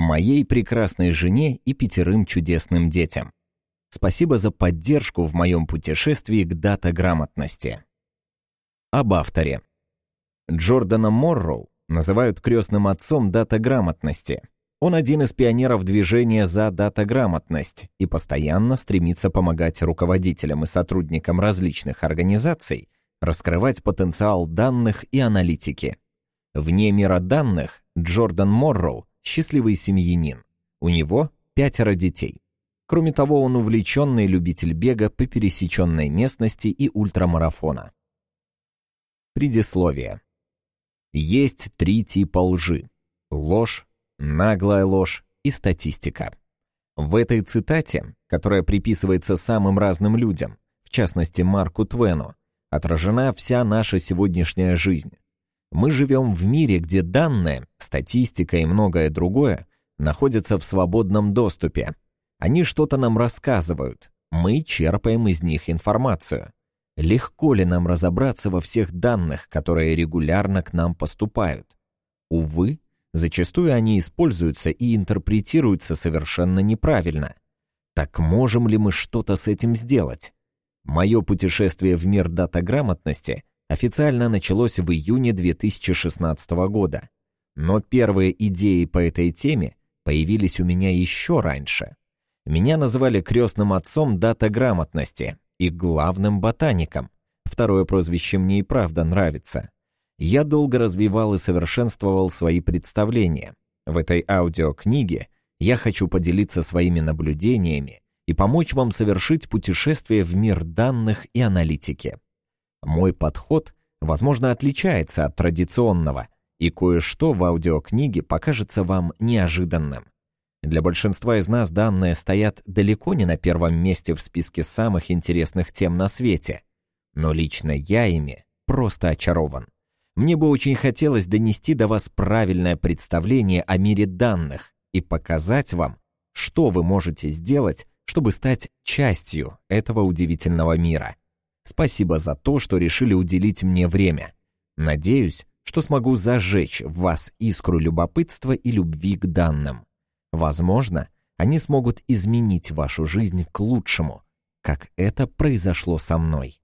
моей прекрасной жене и пятерым чудесным детям. Спасибо за поддержку в моем путешествии к дата-грамотности. Об авторе. Джордана Морроу называют крестным отцом дата-грамотности. Он один из пионеров движения за дата-грамотность и постоянно стремится помогать руководителям и сотрудникам различных организаций раскрывать потенциал данных и аналитики. Вне мира данных Джордан Морроу – счастливый семьянин. У него пятеро детей. Кроме того, он увлеченный любитель бега по пересеченной местности и ультрамарафона. Предисловие. Есть три типа лжи. Ложь, наглая ложь и статистика. В этой цитате, которая приписывается самым разным людям, в частности Марку Твену, отражена вся наша сегодняшняя жизнь. Мы живем в мире, где данные, статистика и многое другое находятся в свободном доступе, они что-то нам рассказывают, мы черпаем из них информацию. Легко ли нам разобраться во всех данных, которые регулярно к нам поступают? Увы, зачастую они используются и интерпретируются совершенно неправильно. Так можем ли мы что-то с этим сделать? Мое путешествие в мир датаграмотности официально началось в июне 2016 года. Но первые идеи по этой теме появились у меня еще раньше. Меня называли крестным отцом дата-грамотности и главным ботаником. Второе прозвище мне и правда нравится. Я долго развивал и совершенствовал свои представления. В этой аудиокниге я хочу поделиться своими наблюдениями и помочь вам совершить путешествие в мир данных и аналитики. Мой подход, возможно, отличается от традиционного, и кое-что в аудиокниге покажется вам неожиданным. Для большинства из нас данные стоят далеко не на первом месте в списке самых интересных тем на свете. Но лично я ими просто очарован. Мне бы очень хотелось донести до вас правильное представление о мире данных и показать вам, что вы можете сделать, чтобы стать частью этого удивительного мира. Спасибо за то, что решили уделить мне время. Надеюсь, что смогу зажечь в вас искру любопытства и любви к данным. Возможно, они смогут изменить вашу жизнь к лучшему, как это произошло со мной.